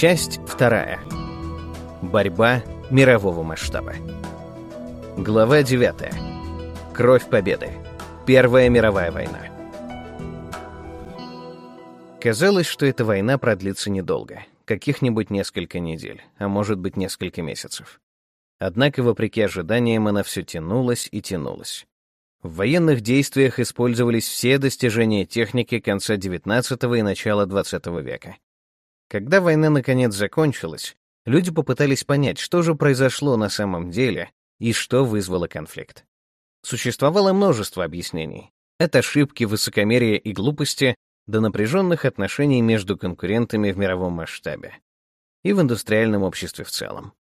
Часть вторая. Борьба мирового масштаба. Глава 9. Кровь победы. Первая мировая война. Казалось, что эта война продлится недолго, каких-нибудь несколько недель, а может быть несколько месяцев. Однако, вопреки ожиданиям, она все тянулась и тянулась. В военных действиях использовались все достижения техники конца XIX и начала XX века. Когда война наконец закончилась, люди попытались понять, что же произошло на самом деле и что вызвало конфликт. Существовало множество объяснений. От ошибки, высокомерия и глупости до напряженных отношений между конкурентами в мировом масштабе и в индустриальном обществе в целом.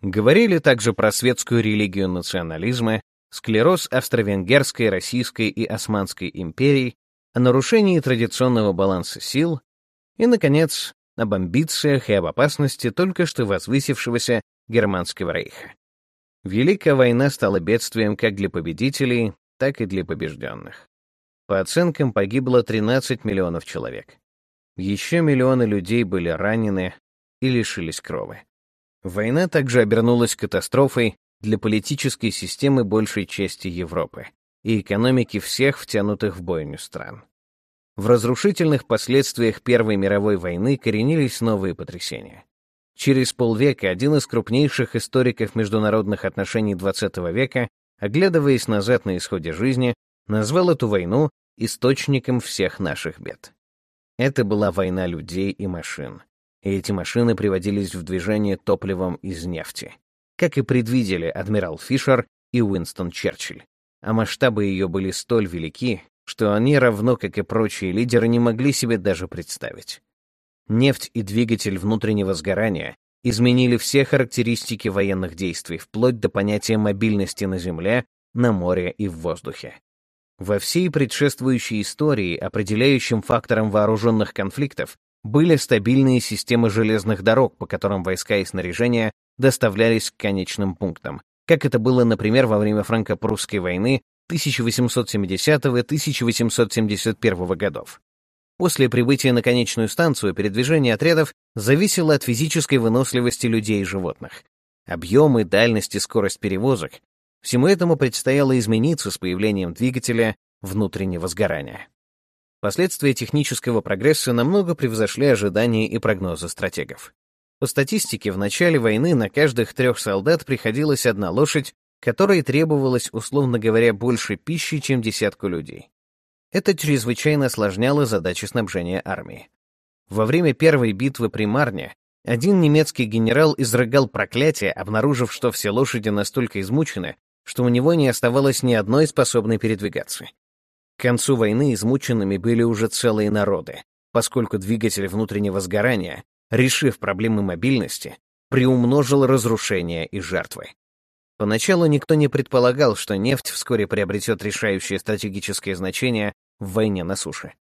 Говорили также про светскую религию национализма, склероз австро-венгерской, российской и османской империй, о нарушении традиционного баланса сил и, наконец, об амбициях и об опасности только что возвысившегося Германского рейха. Великая война стала бедствием как для победителей, так и для побежденных. По оценкам погибло 13 миллионов человек. Еще миллионы людей были ранены и лишились крови. Война также обернулась катастрофой для политической системы большей части Европы и экономики всех втянутых в бойню стран. В разрушительных последствиях Первой мировой войны коренились новые потрясения. Через полвека один из крупнейших историков международных отношений XX века, оглядываясь назад на исходе жизни, назвал эту войну источником всех наших бед. Это была война людей и машин, и эти машины приводились в движение топливом из нефти, как и предвидели адмирал Фишер и Уинстон Черчилль. А масштабы ее были столь велики, что они, равно как и прочие лидеры, не могли себе даже представить. Нефть и двигатель внутреннего сгорания изменили все характеристики военных действий, вплоть до понятия мобильности на земле, на море и в воздухе. Во всей предшествующей истории определяющим фактором вооруженных конфликтов были стабильные системы железных дорог, по которым войска и снаряжение доставлялись к конечным пунктам, как это было, например, во время франко-прусской войны 1870-1871 годов. После прибытия на конечную станцию передвижение отрядов зависело от физической выносливости людей и животных. Объемы, дальность и скорость перевозок — всему этому предстояло измениться с появлением двигателя внутреннего сгорания. Последствия технического прогресса намного превзошли ожидания и прогнозы стратегов. По статистике, в начале войны на каждых трех солдат приходилась одна лошадь, которой требовалось, условно говоря, больше пищи, чем десятку людей. Это чрезвычайно осложняло задачи снабжения армии. Во время первой битвы при Марне один немецкий генерал изрыгал проклятие, обнаружив, что все лошади настолько измучены, что у него не оставалось ни одной способной передвигаться. К концу войны измученными были уже целые народы, поскольку двигатель внутреннего сгорания, решив проблемы мобильности, приумножил разрушения и жертвы. Поначалу никто не предполагал, что нефть вскоре приобретет решающее стратегическое значение в войне на суше.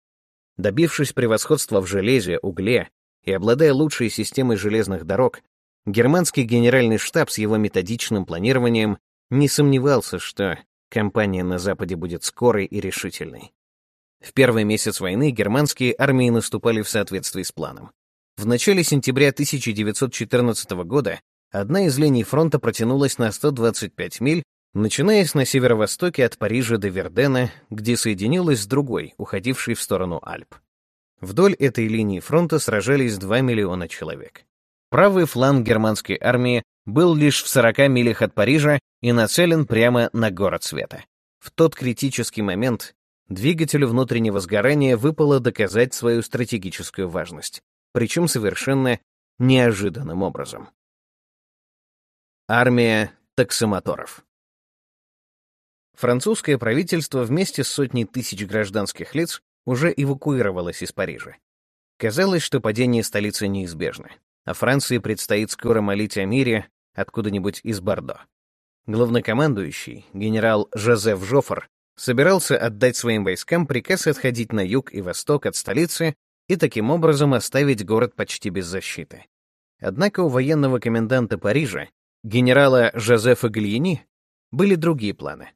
Добившись превосходства в железе, угле и обладая лучшей системой железных дорог, германский генеральный штаб с его методичным планированием не сомневался, что кампания на Западе будет скорой и решительной. В первый месяц войны германские армии наступали в соответствии с планом. В начале сентября 1914 года Одна из линий фронта протянулась на 125 миль, начинаясь на северо-востоке от Парижа до Вердена, где соединилась с другой, уходившей в сторону Альп. Вдоль этой линии фронта сражались 2 миллиона человек. Правый фланг германской армии был лишь в 40 милях от Парижа и нацелен прямо на город света. В тот критический момент двигателю внутреннего сгорания выпало доказать свою стратегическую важность, причем совершенно неожиданным образом. Армия таксомоторов. Французское правительство вместе с сотней тысяч гражданских лиц уже эвакуировалось из Парижа. Казалось, что падение столицы неизбежно, а Франции предстоит скоро молить о мире откуда-нибудь из Бордо. Главнокомандующий, генерал Жозеф Жоффер, собирался отдать своим войскам приказ отходить на юг и восток от столицы и таким образом оставить город почти без защиты. Однако у военного коменданта Парижа генерала Жозефа Гальяни были другие планы.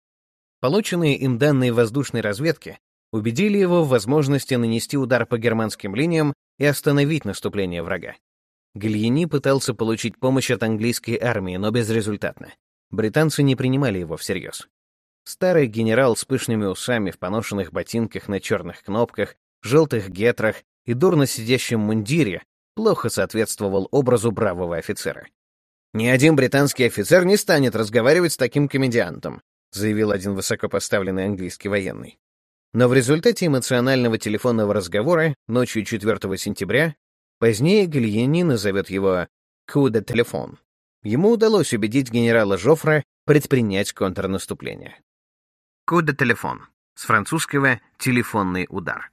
Полученные им данные воздушной разведки убедили его в возможности нанести удар по германским линиям и остановить наступление врага. Гальяни пытался получить помощь от английской армии, но безрезультатно. Британцы не принимали его всерьез. Старый генерал с пышными усами в поношенных ботинках на черных кнопках, желтых гетрах и дурно сидящем мундире плохо соответствовал образу бравого офицера. «Ни один британский офицер не станет разговаривать с таким комедиантом», заявил один высокопоставленный английский военный. Но в результате эмоционального телефонного разговора ночью 4 сентября позднее Гальяни назовет его «coup de телефон». Ему удалось убедить генерала Жофра предпринять контрнаступление. «Coup de телефон» с французского «телефонный удар».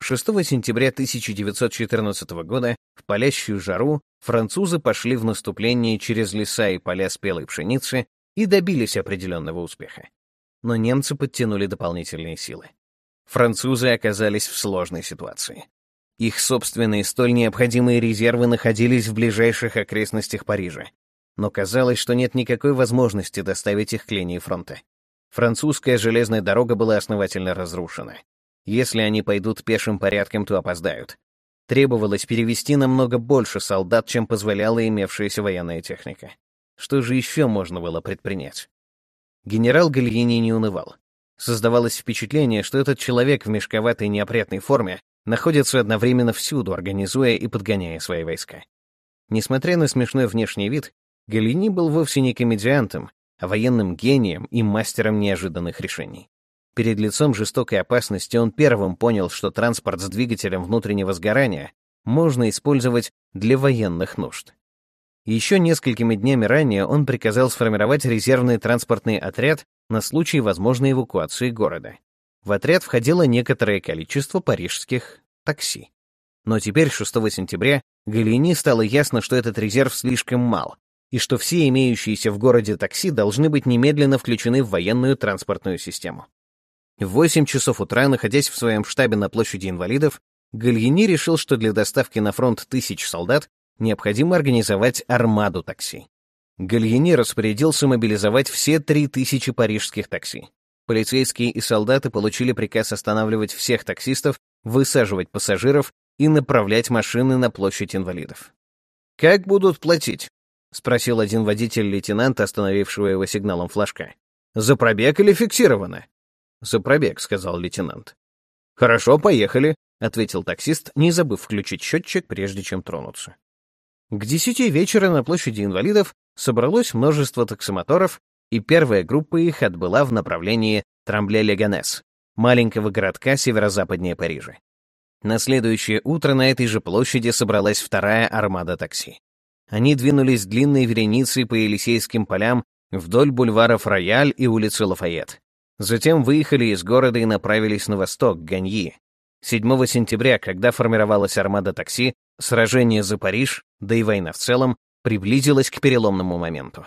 6 сентября 1914 года в палящую жару французы пошли в наступление через леса и поля спелой пшеницы и добились определенного успеха но немцы подтянули дополнительные силы. Французы оказались в сложной ситуации. Их собственные столь необходимые резервы находились в ближайших окрестностях Парижа, но казалось, что нет никакой возможности доставить их к линии фронта. Французская железная дорога была основательно разрушена. Если они пойдут пешим порядком, то опоздают. Требовалось перевести намного больше солдат, чем позволяла имевшаяся военная техника. Что же еще можно было предпринять? Генерал Гальини не унывал. Создавалось впечатление, что этот человек в мешковатой неопрятной форме находится одновременно всюду, организуя и подгоняя свои войска. Несмотря на смешной внешний вид, Галини был вовсе не комедиантом, а военным гением и мастером неожиданных решений. Перед лицом жестокой опасности он первым понял, что транспорт с двигателем внутреннего сгорания можно использовать для военных нужд. Еще несколькими днями ранее он приказал сформировать резервный транспортный отряд на случай возможной эвакуации города. В отряд входило некоторое количество парижских такси. Но теперь, 6 сентября, Галини стало ясно, что этот резерв слишком мал, и что все имеющиеся в городе такси должны быть немедленно включены в военную транспортную систему. В 8 часов утра, находясь в своем штабе на площади инвалидов, Гальини решил, что для доставки на фронт тысяч солдат необходимо организовать армаду такси. Гальяни распорядился мобилизовать все три тысячи парижских такси. Полицейские и солдаты получили приказ останавливать всех таксистов, высаживать пассажиров и направлять машины на площадь инвалидов. «Как будут платить?» — спросил один водитель лейтенанта, остановившего его сигналом флажка. «За пробег или фиксировано?» «За пробег», — сказал лейтенант. «Хорошо, поехали», — ответил таксист, не забыв включить счетчик, прежде чем тронуться. К десяти вечера на площади инвалидов собралось множество таксомоторов, и первая группа их отбыла в направлении Трамбле-Леганес, маленького городка северо-западнее Парижа. На следующее утро на этой же площади собралась вторая армада такси. Они двинулись длинной вереницей по Елисейским полям вдоль бульваров Рояль и улицы Лафайет. Затем выехали из города и направились на восток, к Ганьи. 7 сентября, когда формировалась армада такси, Сражение за Париж, да и война в целом, приблизилась к переломному моменту.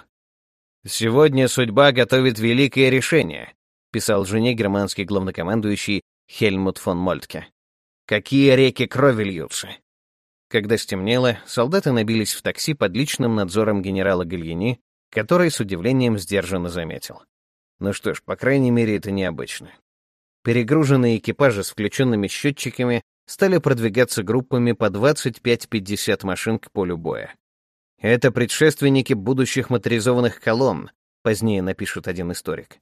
«Сегодня судьба готовит великое решение», писал жене германский главнокомандующий Хельмут фон Мольтке. «Какие реки крови льются!» Когда стемнело, солдаты набились в такси под личным надзором генерала Гальяни, который с удивлением сдержанно заметил. Ну что ж, по крайней мере, это необычно. Перегруженные экипажи с включенными счетчиками стали продвигаться группами по 25-50 машин к полю боя. Это предшественники будущих моторизованных колонн, позднее напишет один историк.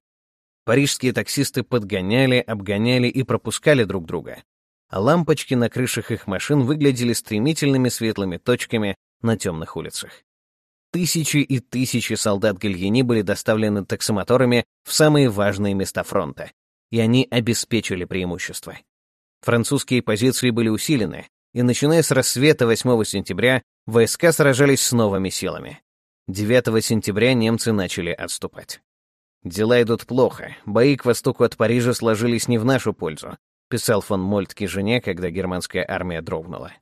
Парижские таксисты подгоняли, обгоняли и пропускали друг друга, а лампочки на крышах их машин выглядели стремительными светлыми точками на темных улицах. Тысячи и тысячи солдат Гальени были доставлены таксомоторами в самые важные места фронта, и они обеспечили преимущество. Французские позиции были усилены, и начиная с рассвета 8 сентября войска сражались с новыми силами. 9 сентября немцы начали отступать. «Дела идут плохо, бои к востоку от Парижа сложились не в нашу пользу», писал фон Мольтке жене, когда германская армия дрогнула.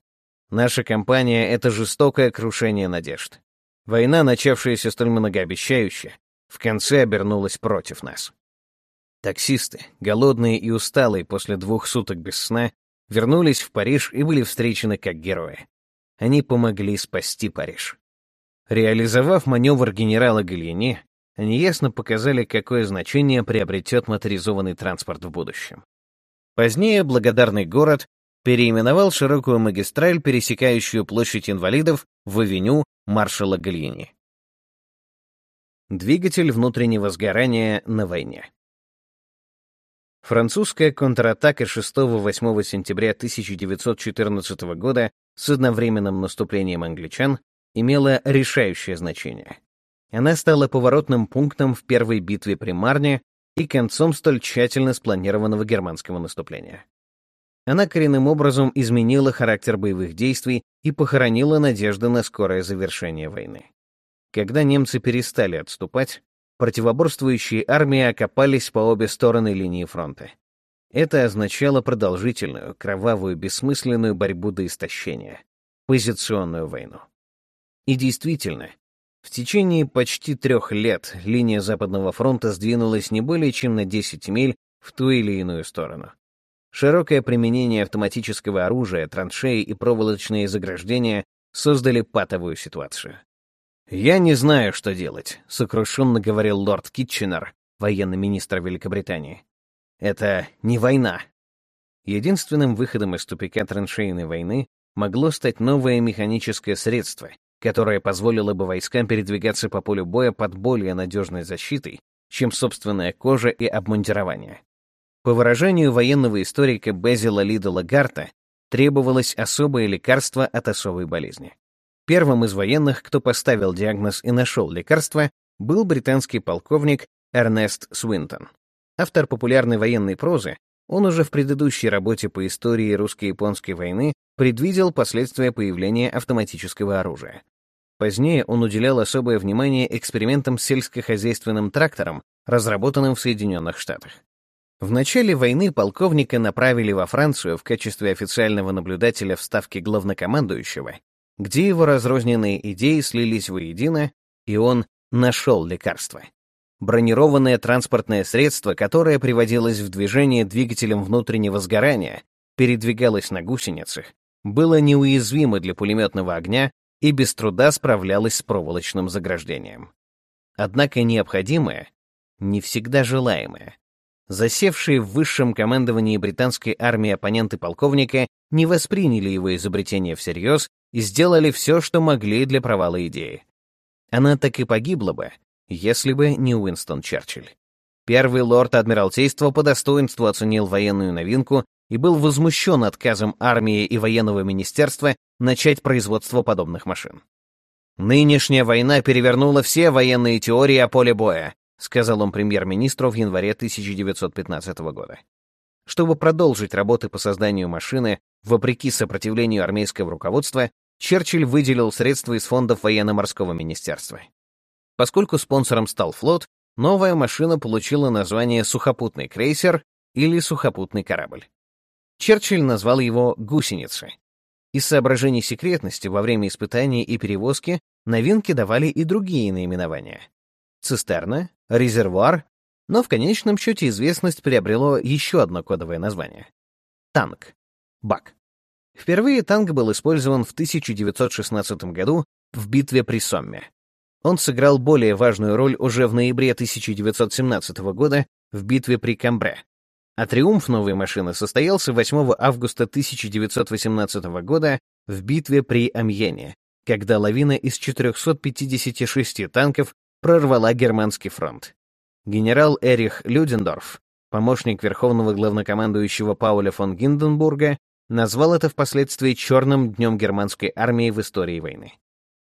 «Наша кампания — это жестокое крушение надежд. Война, начавшаяся столь многообещающе, в конце обернулась против нас. Таксисты, голодные и усталые после двух суток без сна, вернулись в Париж и были встречены как герои. Они помогли спасти Париж. Реализовав маневр генерала Гальяни, они ясно показали, какое значение приобретет моторизованный транспорт в будущем. Позднее благодарный город переименовал широкую магистраль, пересекающую площадь инвалидов, в авеню маршала Гальини. Двигатель внутреннего сгорания на войне. Французская контратака 6-8 сентября 1914 года с одновременным наступлением англичан имела решающее значение. Она стала поворотным пунктом в первой битве при Марне и концом столь тщательно спланированного германского наступления. Она коренным образом изменила характер боевых действий и похоронила надежды на скорое завершение войны. Когда немцы перестали отступать, противоборствующие армии окопались по обе стороны линии фронта. Это означало продолжительную, кровавую, бессмысленную борьбу до истощения, позиционную войну. И действительно, в течение почти трех лет линия Западного фронта сдвинулась не более чем на 10 миль в ту или иную сторону. Широкое применение автоматического оружия, траншеи и проволочные заграждения создали патовую ситуацию. «Я не знаю, что делать», — сокрушенно говорил лорд Китченер, военный министр Великобритании. «Это не война». Единственным выходом из тупика траншейной войны могло стать новое механическое средство, которое позволило бы войскам передвигаться по полю боя под более надежной защитой, чем собственная кожа и обмундирование. По выражению военного историка Безила Лида Лагарта, требовалось особое лекарство от особой болезни. Первым из военных, кто поставил диагноз и нашел лекарство, был британский полковник Эрнест Свинтон. Автор популярной военной прозы, он уже в предыдущей работе по истории русско-японской войны предвидел последствия появления автоматического оружия. Позднее он уделял особое внимание экспериментам с сельскохозяйственным трактором, разработанным в Соединенных Штатах. В начале войны полковника направили во Францию в качестве официального наблюдателя в ставке главнокомандующего где его разрозненные идеи слились воедино, и он нашел лекарство. Бронированное транспортное средство, которое приводилось в движение двигателем внутреннего сгорания, передвигалось на гусеницах, было неуязвимо для пулеметного огня и без труда справлялось с проволочным заграждением. Однако необходимое — не всегда желаемое. Засевшие в высшем командовании британской армии оппоненты полковника не восприняли его изобретение всерьез и сделали все, что могли для провала идеи. Она так и погибла бы, если бы не Уинстон Черчилль. Первый лорд Адмиралтейства по достоинству оценил военную новинку и был возмущен отказом армии и военного министерства начать производство подобных машин. «Нынешняя война перевернула все военные теории о поле боя», сказал он премьер-министру в январе 1915 года. Чтобы продолжить работы по созданию машины, вопреки сопротивлению армейского руководства, Черчилль выделил средства из фондов военно-морского министерства. Поскольку спонсором стал флот, новая машина получила название «сухопутный крейсер» или «сухопутный корабль». Черчилль назвал его «гусеница». Из соображений секретности во время испытаний и перевозки новинки давали и другие наименования. Цистерна, резервуар, но в конечном счете известность приобрело еще одно кодовое название — танк, бак. Впервые танк был использован в 1916 году в битве при Сомме. Он сыграл более важную роль уже в ноябре 1917 года в битве при Камбре. А триумф новой машины состоялся 8 августа 1918 года в битве при Амьене, когда лавина из 456 танков прорвала германский фронт. Генерал Эрих Людендорф, помощник верховного главнокомандующего Пауля фон Гинденбурга, назвал это впоследствии «черным днем германской армии в истории войны».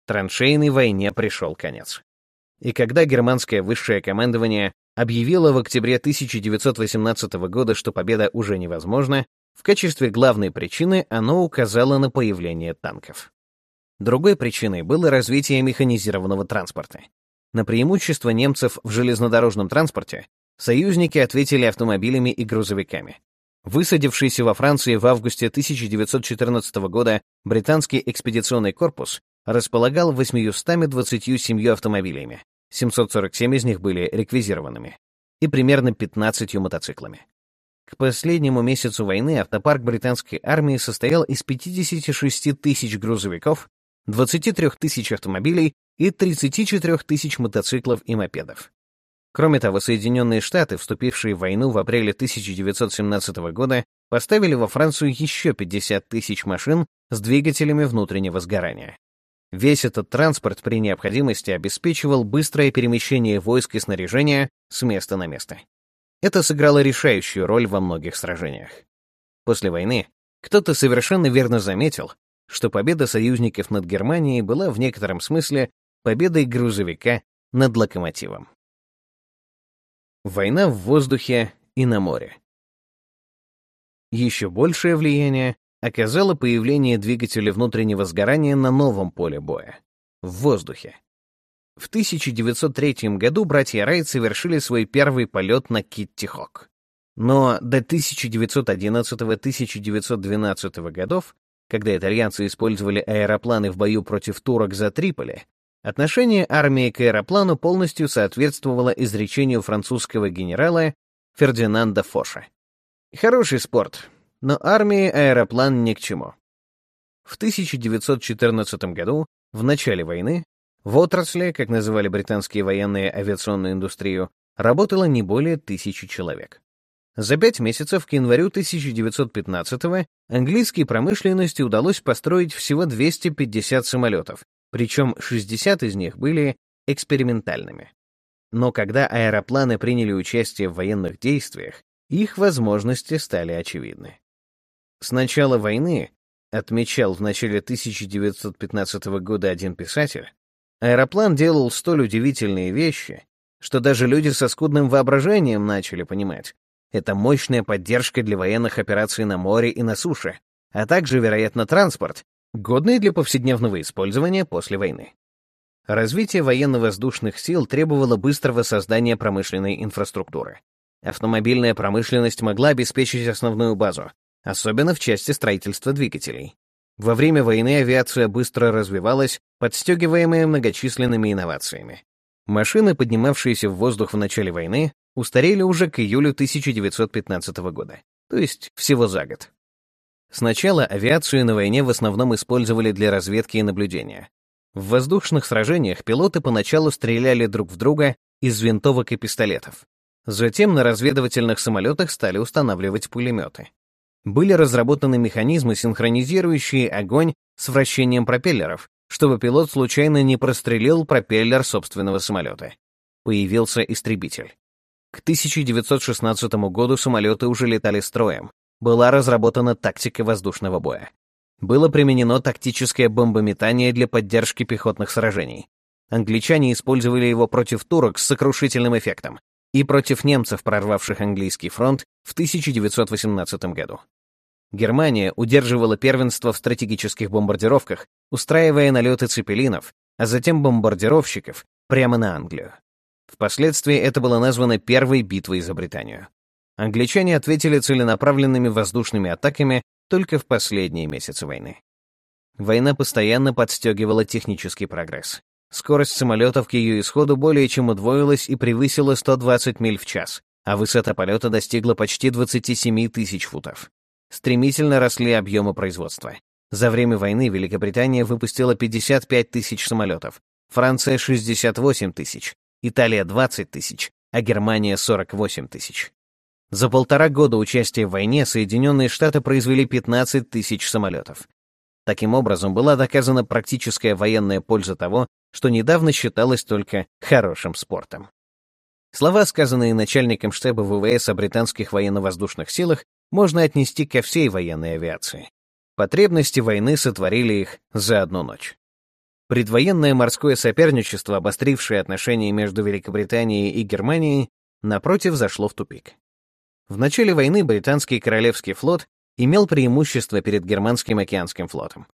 Траншейной войне пришел конец. И когда германское высшее командование объявило в октябре 1918 года, что победа уже невозможна, в качестве главной причины оно указало на появление танков. Другой причиной было развитие механизированного транспорта. На преимущество немцев в железнодорожном транспорте союзники ответили автомобилями и грузовиками. Высадившийся во Франции в августе 1914 года британский экспедиционный корпус располагал 827 автомобилями, 747 из них были реквизированными, и примерно 15 мотоциклами. К последнему месяцу войны автопарк британской армии состоял из 56 тысяч грузовиков, 23 тысяч автомобилей и 34 тысяч мотоциклов и мопедов. Кроме того, Соединенные Штаты, вступившие в войну в апреле 1917 года, поставили во Францию еще 50 тысяч машин с двигателями внутреннего сгорания. Весь этот транспорт при необходимости обеспечивал быстрое перемещение войск и снаряжения с места на место. Это сыграло решающую роль во многих сражениях. После войны кто-то совершенно верно заметил, что победа союзников над Германией была в некотором смысле победой грузовика над локомотивом. Война в воздухе и на море. Еще большее влияние оказало появление двигателя внутреннего сгорания на новом поле боя — в воздухе. В 1903 году братья Райт совершили свой первый полет на Китти-Хок. Но до 1911-1912 годов, когда итальянцы использовали аэропланы в бою против турок за Триполи, отношение армии к аэроплану полностью соответствовало изречению французского генерала Фердинанда Фоша. Хороший спорт, но армии аэроплан ни к чему. В 1914 году, в начале войны, в отрасли, как называли британские военные авиационную индустрию, работало не более тысячи человек. За пять месяцев к январю 1915-го английской промышленности удалось построить всего 250 самолетов, причем 60 из них были экспериментальными. Но когда аэропланы приняли участие в военных действиях, их возможности стали очевидны. С начала войны, отмечал в начале 1915 года один писатель, аэроплан делал столь удивительные вещи, что даже люди со скудным воображением начали понимать. Это мощная поддержка для военных операций на море и на суше, а также, вероятно, транспорт, годный для повседневного использования после войны. Развитие военно-воздушных сил требовало быстрого создания промышленной инфраструктуры. Автомобильная промышленность могла обеспечить основную базу, особенно в части строительства двигателей. Во время войны авиация быстро развивалась, подстегиваемая многочисленными инновациями. Машины, поднимавшиеся в воздух в начале войны, устарели уже к июлю 1915 года, то есть всего за год. Сначала авиацию на войне в основном использовали для разведки и наблюдения. В воздушных сражениях пилоты поначалу стреляли друг в друга из винтовок и пистолетов. Затем на разведывательных самолетах стали устанавливать пулеметы. Были разработаны механизмы, синхронизирующие огонь с вращением пропеллеров, чтобы пилот случайно не прострелил пропеллер собственного самолета. Появился истребитель. К 1916 году самолеты уже летали строем. Была разработана тактика воздушного боя. Было применено тактическое бомбометание для поддержки пехотных сражений. Англичане использовали его против турок с сокрушительным эффектом, и против немцев, прорвавших английский фронт в 1918 году. Германия удерживала первенство в стратегических бомбардировках, устраивая налеты цепелинов, а затем бомбардировщиков прямо на Англию. Впоследствии это было названо Первой битвой за Британию. Англичане ответили целенаправленными воздушными атаками только в последние месяцы войны. Война постоянно подстегивала технический прогресс. Скорость самолетов к ее исходу более чем удвоилась и превысила 120 миль в час, а высота полета достигла почти 27 тысяч футов. Стремительно росли объемы производства. За время войны Великобритания выпустила 55 тысяч самолетов, Франция — 68 тысяч, Италия — 20 тысяч, а Германия — 48 тысяч. За полтора года участия в войне Соединенные Штаты произвели 15 тысяч самолетов. Таким образом, была доказана практическая военная польза того, что недавно считалось только хорошим спортом. Слова, сказанные начальником штаба ВВС о британских военно-воздушных силах, можно отнести ко всей военной авиации. Потребности войны сотворили их за одну ночь. Предвоенное морское соперничество, обострившее отношения между Великобританией и Германией, напротив, зашло в тупик. В начале войны британский Королевский флот имел преимущество перед германским океанским флотом.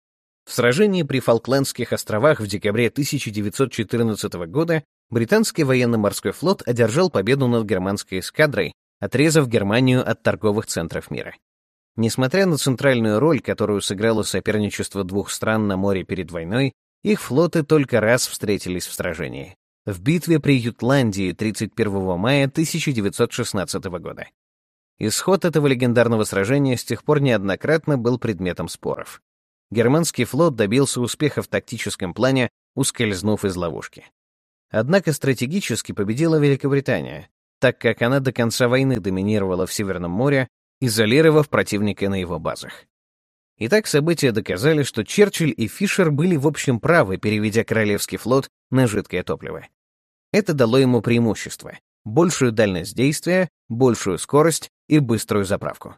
В сражении при Фолклендских островах в декабре 1914 года британский военно-морской флот одержал победу над германской эскадрой, отрезав Германию от торговых центров мира. Несмотря на центральную роль, которую сыграло соперничество двух стран на море перед войной, их флоты только раз встретились в сражении. В битве при Ютландии 31 мая 1916 года. Исход этого легендарного сражения с тех пор неоднократно был предметом споров германский флот добился успеха в тактическом плане, ускользнув из ловушки. Однако стратегически победила Великобритания, так как она до конца войны доминировала в Северном море, изолировав противника на его базах. Итак, события доказали, что Черчилль и Фишер были в общем правы, переведя Королевский флот на жидкое топливо. Это дало ему преимущество — большую дальность действия, большую скорость и быструю заправку.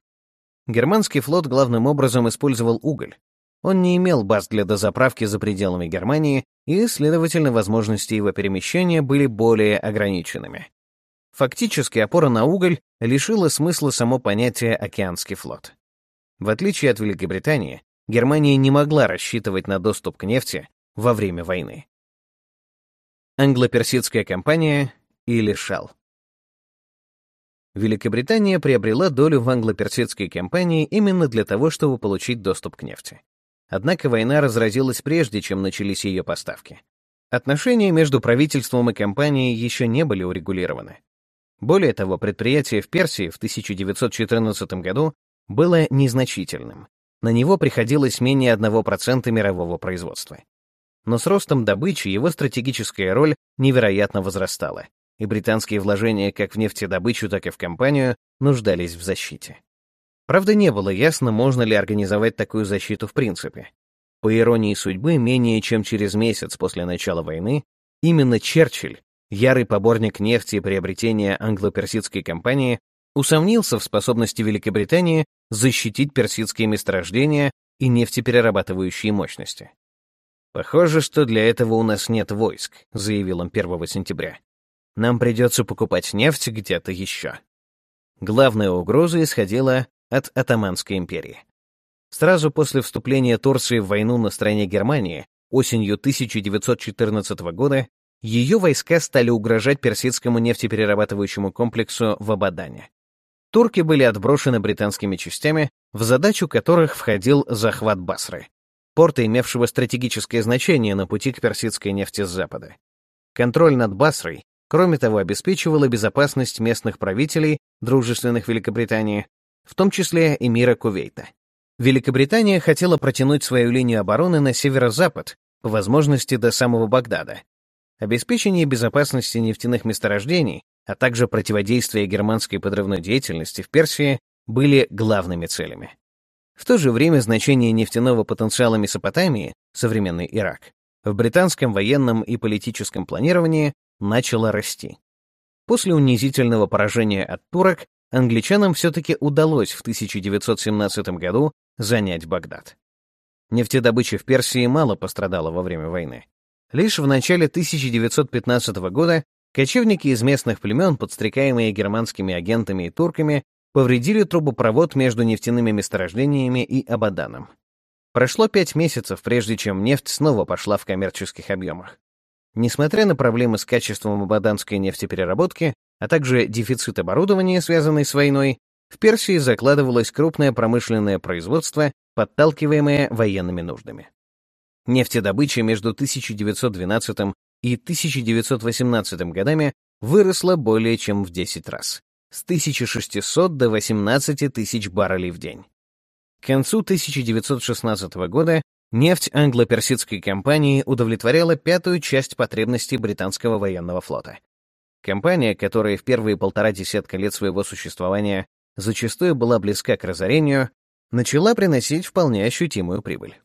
Германский флот главным образом использовал уголь. Он не имел баз для дозаправки за пределами Германии, и, следовательно, возможности его перемещения были более ограниченными. Фактически опора на уголь лишила смысла само понятие «океанский флот». В отличие от Великобритании, Германия не могла рассчитывать на доступ к нефти во время войны. Англо-персидская компания или Shell. Великобритания приобрела долю в англо-персидской компании именно для того, чтобы получить доступ к нефти. Однако война разразилась прежде, чем начались ее поставки. Отношения между правительством и компанией еще не были урегулированы. Более того, предприятие в Персии в 1914 году было незначительным. На него приходилось менее 1% мирового производства. Но с ростом добычи его стратегическая роль невероятно возрастала, и британские вложения как в нефтедобычу, так и в компанию нуждались в защите. Правда, не было ясно, можно ли организовать такую защиту в принципе. По иронии судьбы, менее чем через месяц после начала войны, именно Черчилль, ярый поборник нефти и приобретения англо-персидской компании, усомнился в способности Великобритании защитить персидские месторождения и нефтеперерабатывающие мощности. «Похоже, что для этого у нас нет войск», — заявил он 1 сентября. «Нам придется покупать нефть где-то еще». Главная угроза исходила от Атаманской империи. Сразу после вступления Турции в войну на стороне Германии осенью 1914 года ее войска стали угрожать персидскому нефтеперерабатывающему комплексу в Абадане. Турки были отброшены британскими частями, в задачу которых входил захват Басры, порта, имевшего стратегическое значение на пути к персидской нефти с запада. Контроль над Басрой, кроме того, обеспечивала безопасность местных правителей, дружественных Великобритании, в том числе эмира Кувейта. Великобритания хотела протянуть свою линию обороны на северо-запад, по возможности до самого Багдада. Обеспечение безопасности нефтяных месторождений, а также противодействие германской подрывной деятельности в Персии были главными целями. В то же время значение нефтяного потенциала Месопотамии, современный Ирак, в британском военном и политическом планировании начало расти. После унизительного поражения от турок англичанам все-таки удалось в 1917 году занять Багдад. Нефтедобыча в Персии мало пострадала во время войны. Лишь в начале 1915 года кочевники из местных племен, подстрекаемые германскими агентами и турками, повредили трубопровод между нефтяными месторождениями и Абаданом. Прошло пять месяцев, прежде чем нефть снова пошла в коммерческих объемах. Несмотря на проблемы с качеством абаданской нефтепереработки, а также дефицит оборудования, связанный с войной, в Персии закладывалось крупное промышленное производство, подталкиваемое военными нуждами. Нефтедобыча между 1912 и 1918 годами выросла более чем в 10 раз, с 1600 до 18 тысяч баррелей в день. К концу 1916 года нефть англо-персидской компании удовлетворяла пятую часть потребностей британского военного флота. Компания, которая в первые полтора десятка лет своего существования зачастую была близка к разорению, начала приносить вполне ощутимую прибыль.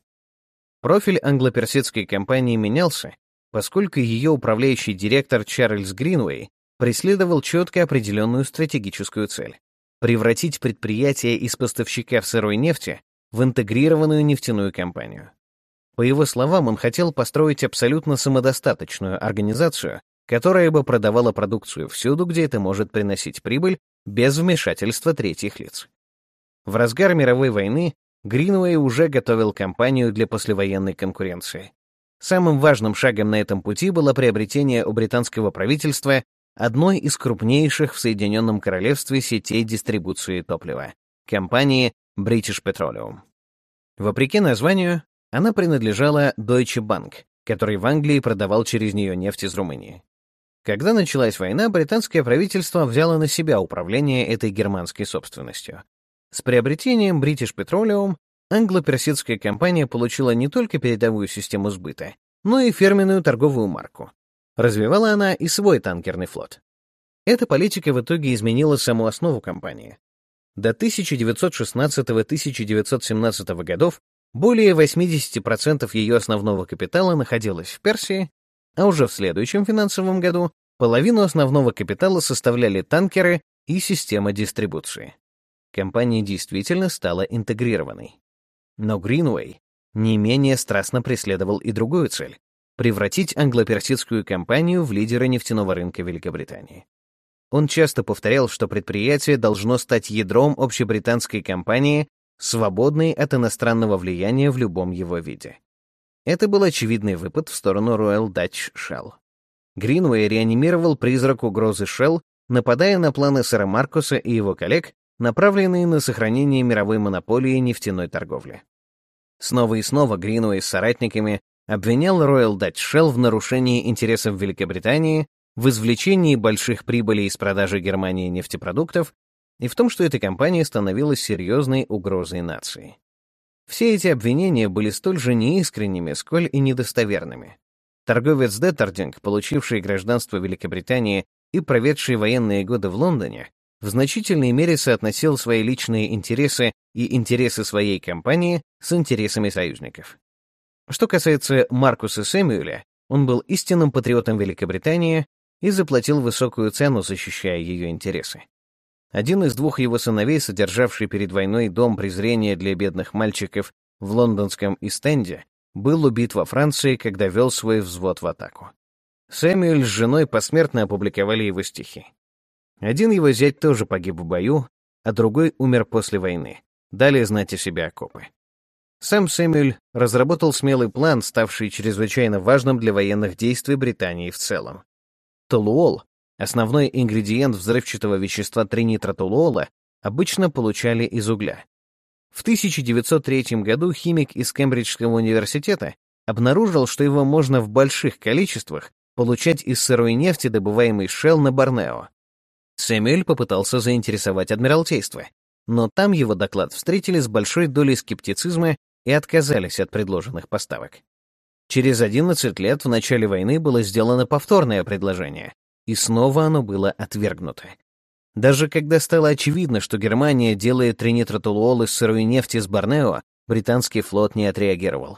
Профиль англо-персидской компании менялся, поскольку ее управляющий директор Чарльз Гринвей преследовал четко определенную стратегическую цель — превратить предприятие из поставщика в сырой нефти в интегрированную нефтяную компанию. По его словам, он хотел построить абсолютно самодостаточную организацию, которая бы продавала продукцию всюду, где это может приносить прибыль, без вмешательства третьих лиц. В разгар мировой войны Гринуэй уже готовил компанию для послевоенной конкуренции. Самым важным шагом на этом пути было приобретение у британского правительства одной из крупнейших в Соединенном Королевстве сетей дистрибуции топлива — компании British Petroleum. Вопреки названию, она принадлежала Deutsche Bank, который в Англии продавал через нее нефть из Румынии. Когда началась война, британское правительство взяло на себя управление этой германской собственностью. С приобретением British Petroleum англо-персидская компания получила не только передовую систему сбыта, но и фирменную торговую марку. Развивала она и свой танкерный флот. Эта политика в итоге изменила саму основу компании. До 1916-1917 годов более 80% ее основного капитала находилось в Персии, а уже в следующем финансовом году половину основного капитала составляли танкеры и система дистрибуции. Компания действительно стала интегрированной. Но Гринвей не менее страстно преследовал и другую цель — превратить англо-персидскую компанию в лидера нефтяного рынка Великобритании. Он часто повторял, что предприятие должно стать ядром общебританской компании свободный от иностранного влияния в любом его виде. Это был очевидный выпад в сторону Royal Dutch Shell. Гринвей реанимировал призрак угрозы Shell, нападая на планы сэра Маркуса и его коллег, направленные на сохранение мировой монополии нефтяной торговли. Снова и снова Гринвей с соратниками обвинял Royal Dutch Shell в нарушении интересов Великобритании, в извлечении больших прибылей из продажи Германии нефтепродуктов и в том, что эта компания становилась серьезной угрозой нации. Все эти обвинения были столь же неискренними, сколь и недостоверными. Торговец Деттердинг, получивший гражданство Великобритании и проведший военные годы в Лондоне, в значительной мере соотносил свои личные интересы и интересы своей компании с интересами союзников. Что касается Маркуса Сэмюэля, он был истинным патриотом Великобритании и заплатил высокую цену, защищая ее интересы. Один из двух его сыновей, содержавший перед войной дом презрения для бедных мальчиков в лондонском Истенде, был убит во Франции, когда вел свой взвод в атаку. Сэмюэль с женой посмертно опубликовали его стихи. Один его зять тоже погиб в бою, а другой умер после войны. Дали знать о себе окопы. Сам Сэмюэль разработал смелый план, ставший чрезвычайно важным для военных действий Британии в целом. Толуол Основной ингредиент взрывчатого вещества тринитротолуола обычно получали из угля. В 1903 году химик из Кембриджского университета обнаружил, что его можно в больших количествах получать из сырой нефти, добываемой Shell на Борнео. Сэмюэль попытался заинтересовать Адмиралтейство, но там его доклад встретили с большой долей скептицизма и отказались от предложенных поставок. Через 11 лет в начале войны было сделано повторное предложение, и снова оно было отвергнуто. Даже когда стало очевидно, что Германия делает тринитротолуол из сырой нефти с Борнео, британский флот не отреагировал.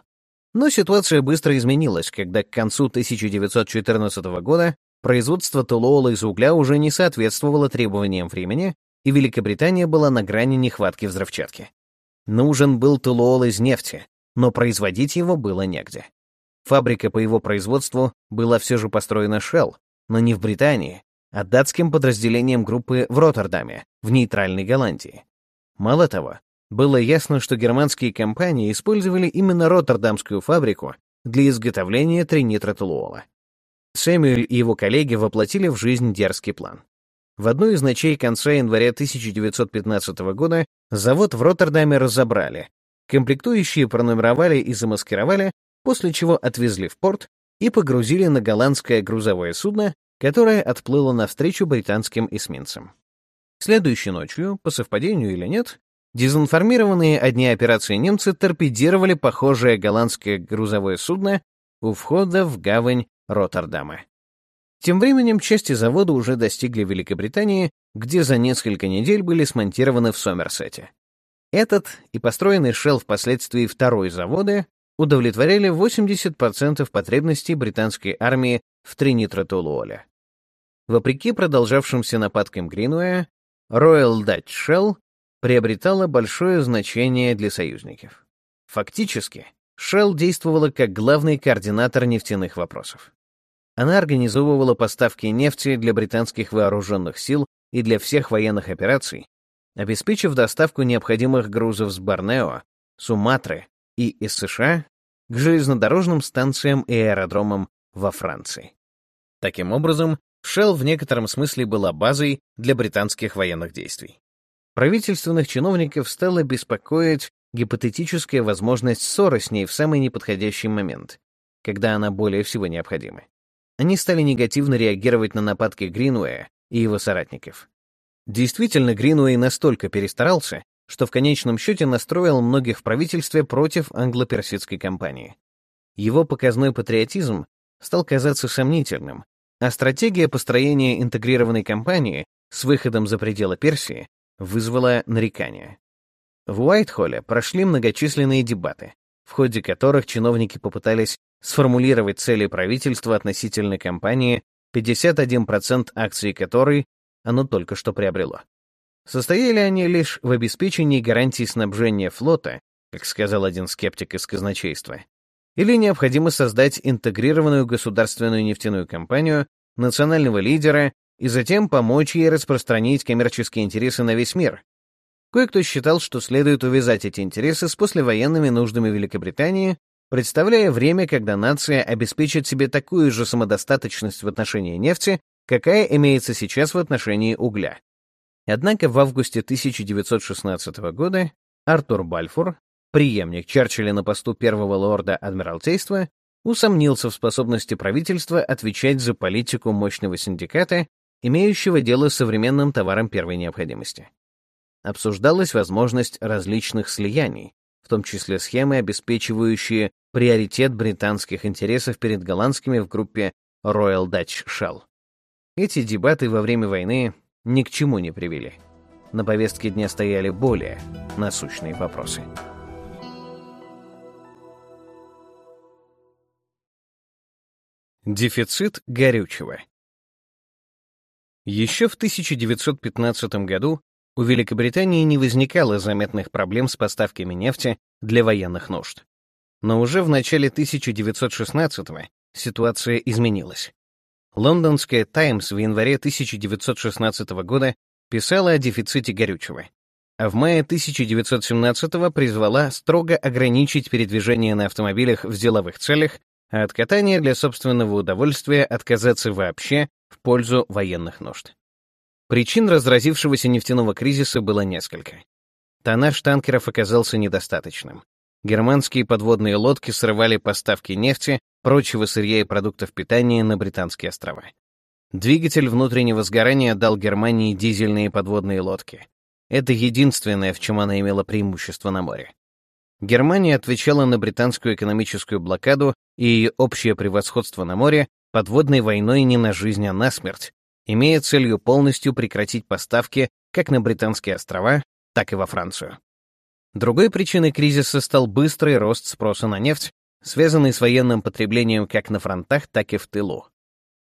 Но ситуация быстро изменилась, когда к концу 1914 года производство толуола из угля уже не соответствовало требованиям времени, и Великобритания была на грани нехватки взрывчатки. Нужен был толуол из нефти, но производить его было негде. Фабрика по его производству была все же построена Shell, но не в Британии, а датским подразделением группы в Роттердаме, в нейтральной Голландии. Мало того, было ясно, что германские компании использовали именно Роттердамскую фабрику для изготовления тринитротолуола. Сэмюэль и его коллеги воплотили в жизнь дерзкий план. В одну из ночей конца января 1915 года завод в Роттердаме разобрали, комплектующие пронумеровали и замаскировали, после чего отвезли в порт и погрузили на голландское грузовое судно, которое отплыло навстречу британским эсминцам. Следующей ночью, по совпадению или нет, дезинформированные одни операции немцы торпедировали похожее голландское грузовое судно у входа в гавань Роттердама. Тем временем части завода уже достигли Великобритании, где за несколько недель были смонтированы в Сомерсете. Этот и построенный Shell впоследствии второй заводы удовлетворяли 80% потребностей британской армии в тринитротолуоле. Вопреки продолжавшимся нападкам Гринуэя, Royal Dutch Shell приобретала большое значение для союзников. Фактически, Shell действовала как главный координатор нефтяных вопросов. Она организовывала поставки нефти для британских вооруженных сил и для всех военных операций, обеспечив доставку необходимых грузов с Борнео, Суматры и из США к железнодорожным станциям и аэродромам во Франции. Таким образом, Shell в некотором смысле была базой для британских военных действий. Правительственных чиновников стало беспокоить гипотетическая возможность ссоры с ней в самый неподходящий момент, когда она более всего необходима. Они стали негативно реагировать на нападки Гринуэя и его соратников. Действительно, Гринуэй настолько перестарался, что в конечном счете настроил многих в правительстве против англо-персидской кампании. Его показной патриотизм стал казаться сомнительным, а стратегия построения интегрированной кампании с выходом за пределы Персии вызвало нарекания. В Уайтхолле прошли многочисленные дебаты, в ходе которых чиновники попытались сформулировать цели правительства относительно компании, 51% акций которой оно только что приобрело. Состояли они лишь в обеспечении гарантий снабжения флота, как сказал один скептик из казначейства, или необходимо создать интегрированную государственную нефтяную компанию, национального лидера и затем помочь ей распространить коммерческие интересы на весь мир. Кое-кто считал, что следует увязать эти интересы с послевоенными нуждами Великобритании, представляя время, когда нация обеспечит себе такую же самодостаточность в отношении нефти, какая имеется сейчас в отношении угля. Однако в августе 1916 года Артур Бальфур, преемник Черчилля на посту первого лорда Адмиралтейства, усомнился в способности правительства отвечать за политику мощного синдиката, имеющего дело с современным товаром первой необходимости. Обсуждалась возможность различных слияний, в том числе схемы, обеспечивающие приоритет британских интересов перед голландскими в группе Royal Dutch Shell. Эти дебаты во время войны ни к чему не привели. На повестке дня стояли более насущные вопросы. Дефицит горючего. Еще в 1915 году у Великобритании не возникало заметных проблем с поставками нефти для военных нужд. Но уже в начале 1916-го ситуация изменилась. Лондонская «Таймс» в январе 1916 года писала о дефиците горючего, а в мае 1917 призвала строго ограничить передвижение на автомобилях в деловых целях, а от катания для собственного удовольствия отказаться вообще в пользу военных нужд. Причин разразившегося нефтяного кризиса было несколько. Тоннаж танкеров оказался недостаточным. Германские подводные лодки срывали поставки нефти, прочего сырья и продуктов питания на Британские острова. Двигатель внутреннего сгорания дал Германии дизельные подводные лодки. Это единственное, в чем она имела преимущество на море. Германия отвечала на британскую экономическую блокаду и ее общее превосходство на море подводной войной не на жизнь, а на смерть, имея целью полностью прекратить поставки как на Британские острова, так и во Францию. Другой причиной кризиса стал быстрый рост спроса на нефть, связанный с военным потреблением как на фронтах, так и в тылу.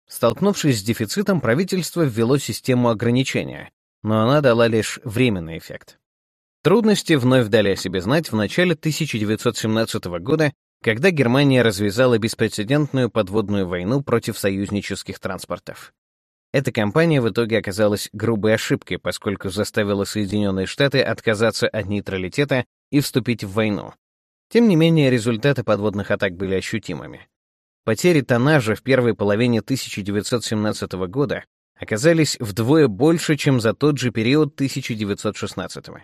Столкнувшись с дефицитом, правительство ввело систему ограничения, но она дала лишь временный эффект. Трудности вновь дали о себе знать в начале 1917 года, когда Германия развязала беспрецедентную подводную войну против союзнических транспортов. Эта кампания в итоге оказалась грубой ошибкой, поскольку заставила Соединенные Штаты отказаться от нейтралитета и вступить в войну. Тем не менее, результаты подводных атак были ощутимыми. Потери тоннажа в первой половине 1917 года оказались вдвое больше, чем за тот же период 1916 -го.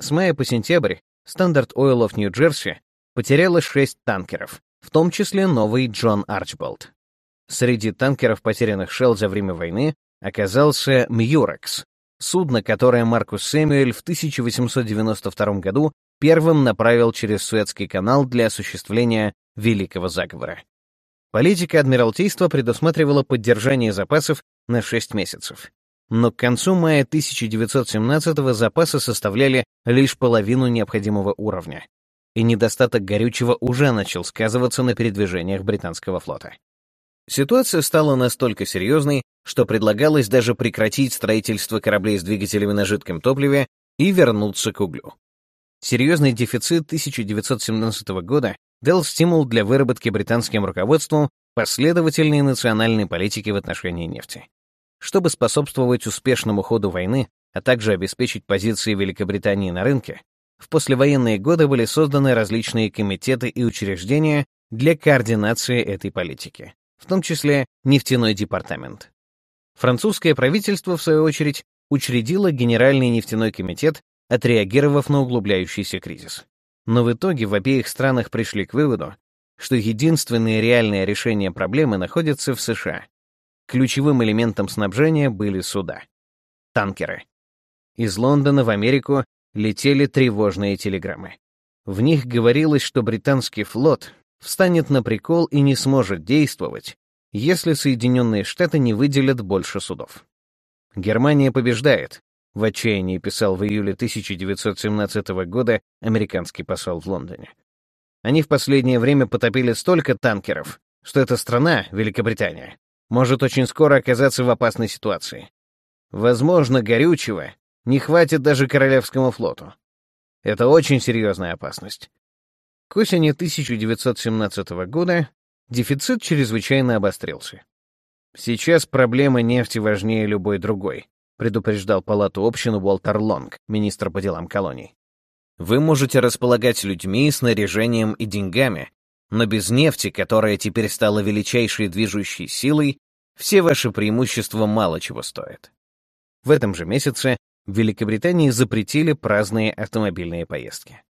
С мая по сентябрь Standard Oil of New Jersey потеряла шесть танкеров, в том числе новый Джон Арчболд. Среди танкеров, потерянных Shell за время войны, оказался «Мьюрекс», судно, которое Маркус Сэмюэль в 1892 году первым направил через Суэцкий канал для осуществления Великого заговора. Политика Адмиралтейства предусматривала поддержание запасов на 6 месяцев. Но к концу мая 1917-го запасы составляли лишь половину необходимого уровня, и недостаток горючего уже начал сказываться на передвижениях британского флота. Ситуация стала настолько серьезной, что предлагалось даже прекратить строительство кораблей с двигателями на жидком топливе и вернуться к углю. Серьезный дефицит 1917 года дал стимул для выработки британским руководством последовательной национальной политики в отношении нефти. Чтобы способствовать успешному ходу войны, а также обеспечить позиции Великобритании на рынке, в послевоенные годы были созданы различные комитеты и учреждения для координации этой политики в том числе нефтяной департамент. Французское правительство, в свою очередь, учредило Генеральный нефтяной комитет, отреагировав на углубляющийся кризис. Но в итоге в обеих странах пришли к выводу, что единственное реальное решение проблемы находится в США. Ключевым элементом снабжения были суда. Танкеры. Из Лондона в Америку летели тревожные телеграммы. В них говорилось, что британский флот встанет на прикол и не сможет действовать, если Соединенные Штаты не выделят больше судов. Германия побеждает, в отчаянии писал в июле 1917 года американский посол в Лондоне. Они в последнее время потопили столько танкеров, что эта страна, Великобритания, может очень скоро оказаться в опасной ситуации. Возможно, горючего не хватит даже Королевскому флоту. Это очень серьезная опасность. К осени 1917 года дефицит чрезвычайно обострился. Сейчас проблема нефти важнее любой другой, предупреждал палату общин Уолтер Лонг, министр по делам колоний. Вы можете располагать людьми, снаряжением и деньгами, но без нефти, которая теперь стала величайшей движущей силой, все ваши преимущества мало чего стоят. В этом же месяце в Великобритании запретили праздные автомобильные поездки.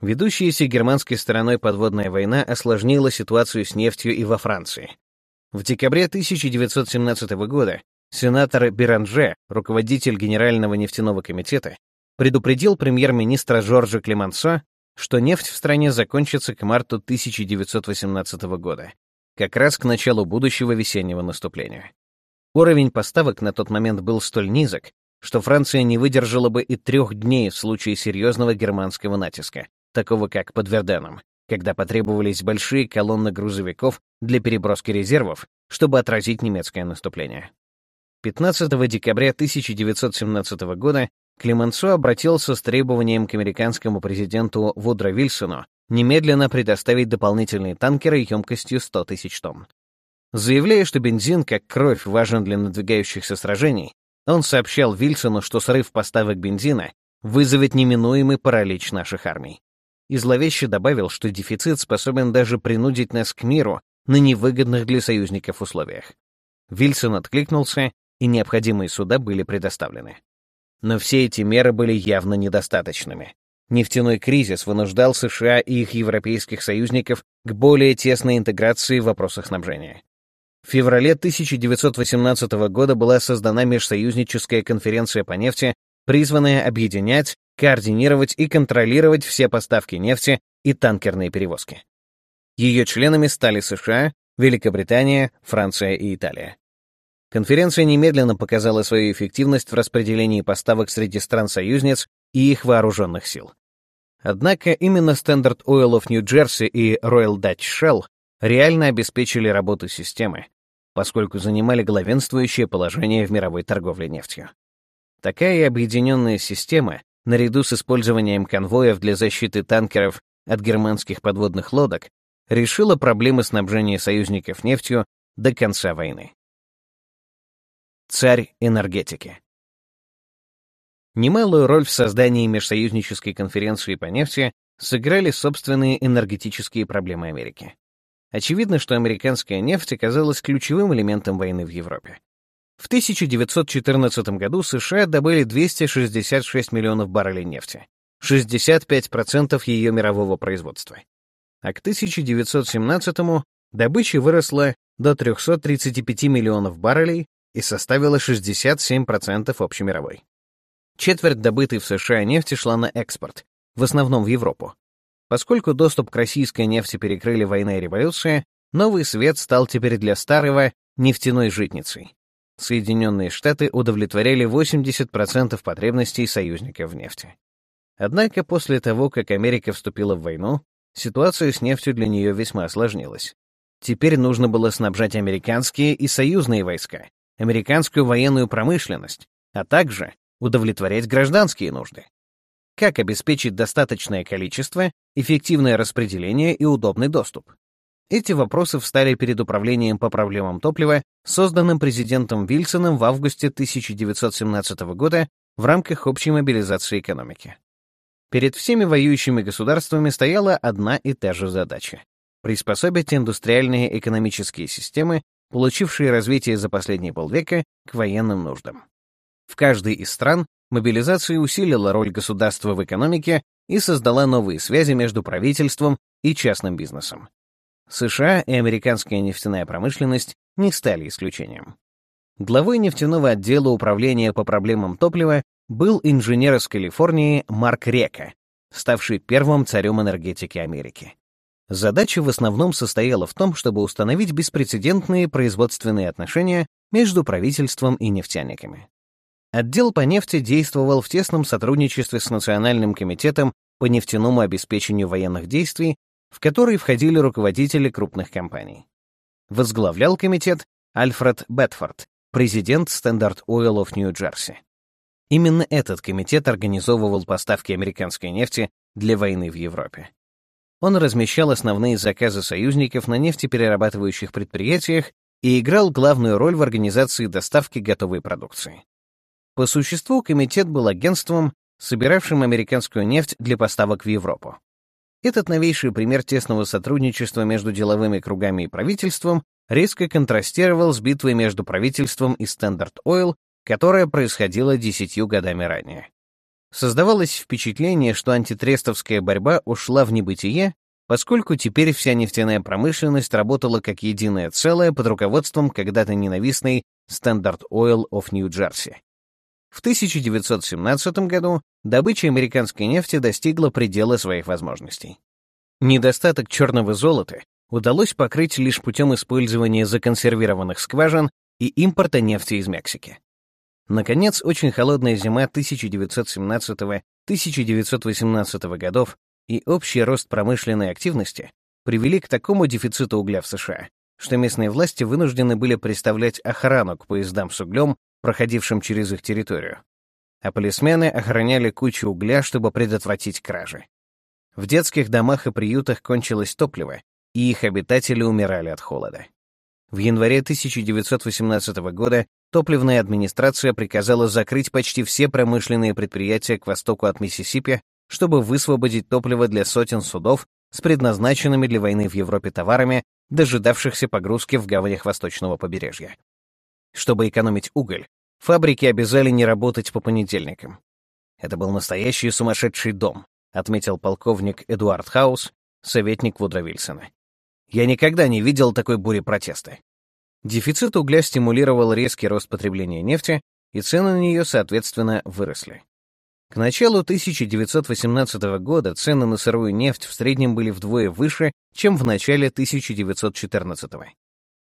Ведущаяся германской стороной подводная война осложнила ситуацию с нефтью и во Франции. В декабре 1917 года сенатор Беранже, руководитель Генерального нефтяного комитета, предупредил премьер-министра Жоржа Клемансо, что нефть в стране закончится к марту 1918 года, как раз к началу будущего весеннего наступления. Уровень поставок на тот момент был столь низок, что Франция не выдержала бы и трех дней в случае серьезного германского натиска, такого как под Верденом, когда потребовались большие колонны грузовиков для переброски резервов, чтобы отразить немецкое наступление. 15 декабря 1917 года Клемансо обратился с требованием к американскому президенту Вудро Вильсону немедленно предоставить дополнительные танкеры емкостью 100 тысяч тонн. Заявляя, что бензин как кровь важен для надвигающихся сражений, он сообщал Вильсону, что срыв поставок бензина вызовет неминуемый паралич наших армий и зловеще добавил, что дефицит способен даже принудить нас к миру на невыгодных для союзников условиях. Вильсон откликнулся, и необходимые суда были предоставлены. Но все эти меры были явно недостаточными. Нефтяной кризис вынуждал США и их европейских союзников к более тесной интеграции в вопросах снабжения. В феврале 1918 года была создана межсоюзническая конференция по нефти, призванная объединять координировать и контролировать все поставки нефти и танкерные перевозки. Ее членами стали США, Великобритания, Франция и Италия. Конференция немедленно показала свою эффективность в распределении поставок среди стран-союзниц и их вооруженных сил. Однако именно Standard Oil of New Jersey и Royal Dutch Shell реально обеспечили работу системы, поскольку занимали главенствующее положение в мировой торговле нефтью. Такая объединенная система наряду с использованием конвоев для защиты танкеров от германских подводных лодок, решила проблемы снабжения союзников нефтью до конца войны. Царь энергетики. Немалую роль в создании межсоюзнической конференции по нефти сыграли собственные энергетические проблемы Америки. Очевидно, что американская нефть оказалась ключевым элементом войны в Европе. В 1914 году США добыли 266 миллионов баррелей нефти, 65% ее мирового производства. А к 1917 добыча выросла до 335 миллионов баррелей и составила 67% общемировой. Четверть добытой в США нефти шла на экспорт, в основном в Европу. Поскольку доступ к российской нефти перекрыли война и революция, новый свет стал теперь для старого нефтяной житницей. Соединенные Штаты удовлетворяли 80% потребностей союзников в нефти. Однако после того, как Америка вступила в войну, ситуация с нефтью для нее весьма осложнилась. Теперь нужно было снабжать американские и союзные войска, американскую военную промышленность, а также удовлетворять гражданские нужды. Как обеспечить достаточное количество, эффективное распределение и удобный доступ? Эти вопросы встали перед Управлением по проблемам топлива, созданным президентом Вильсоном в августе 1917 года в рамках общей мобилизации экономики. Перед всеми воюющими государствами стояла одна и та же задача — приспособить индустриальные экономические системы, получившие развитие за последние полвека, к военным нуждам. В каждой из стран мобилизация усилила роль государства в экономике и создала новые связи между правительством и частным бизнесом. США и американская нефтяная промышленность не стали исключением. Главой нефтяного отдела управления по проблемам топлива был инженер из Калифорнии Марк Река, ставший первым царем энергетики Америки. Задача в основном состояла в том, чтобы установить беспрецедентные производственные отношения между правительством и нефтяниками. Отдел по нефти действовал в тесном сотрудничестве с Национальным комитетом по нефтяному обеспечению военных действий, в который входили руководители крупных компаний. Возглавлял комитет Альфред Бетфорд, президент Standard Oil of New Jersey. Именно этот комитет организовывал поставки американской нефти для войны в Европе. Он размещал основные заказы союзников на нефтеперерабатывающих предприятиях и играл главную роль в организации доставки готовой продукции. По существу комитет был агентством, собиравшим американскую нефть для поставок в Европу. Этот новейший пример тесного сотрудничества между деловыми кругами и правительством резко контрастировал с битвой между правительством и Oil, которая происходила десятью годами ранее. Создавалось впечатление, что антитрестовская борьба ушла в небытие, поскольку теперь вся нефтяная промышленность работала как единое целое под руководством когда-то ненавистной Standard Oil of New Jersey. В 1917 году добыча американской нефти достигла предела своих возможностей. Недостаток черного золота удалось покрыть лишь путем использования законсервированных скважин и импорта нефти из Мексики. Наконец, очень холодная зима 1917-1918 годов и общий рост промышленной активности привели к такому дефициту угля в США, что местные власти вынуждены были представлять охрану к поездам с углем проходившим через их территорию. А полисмены охраняли кучу угля, чтобы предотвратить кражи. В детских домах и приютах кончилось топливо, и их обитатели умирали от холода. В январе 1918 года топливная администрация приказала закрыть почти все промышленные предприятия к востоку от Миссисипи, чтобы высвободить топливо для сотен судов с предназначенными для войны в Европе товарами, дожидавшихся погрузки в гаванях восточного побережья. Чтобы экономить уголь, фабрики обязали не работать по понедельникам. Это был настоящий сумасшедший дом, отметил полковник Эдуард Хаус, советник Вудро Вильсона. Я никогда не видел такой бури протеста. Дефицит угля стимулировал резкий рост потребления нефти, и цены на нее, соответственно, выросли. К началу 1918 года цены на сырую нефть в среднем были вдвое выше, чем в начале 1914 года.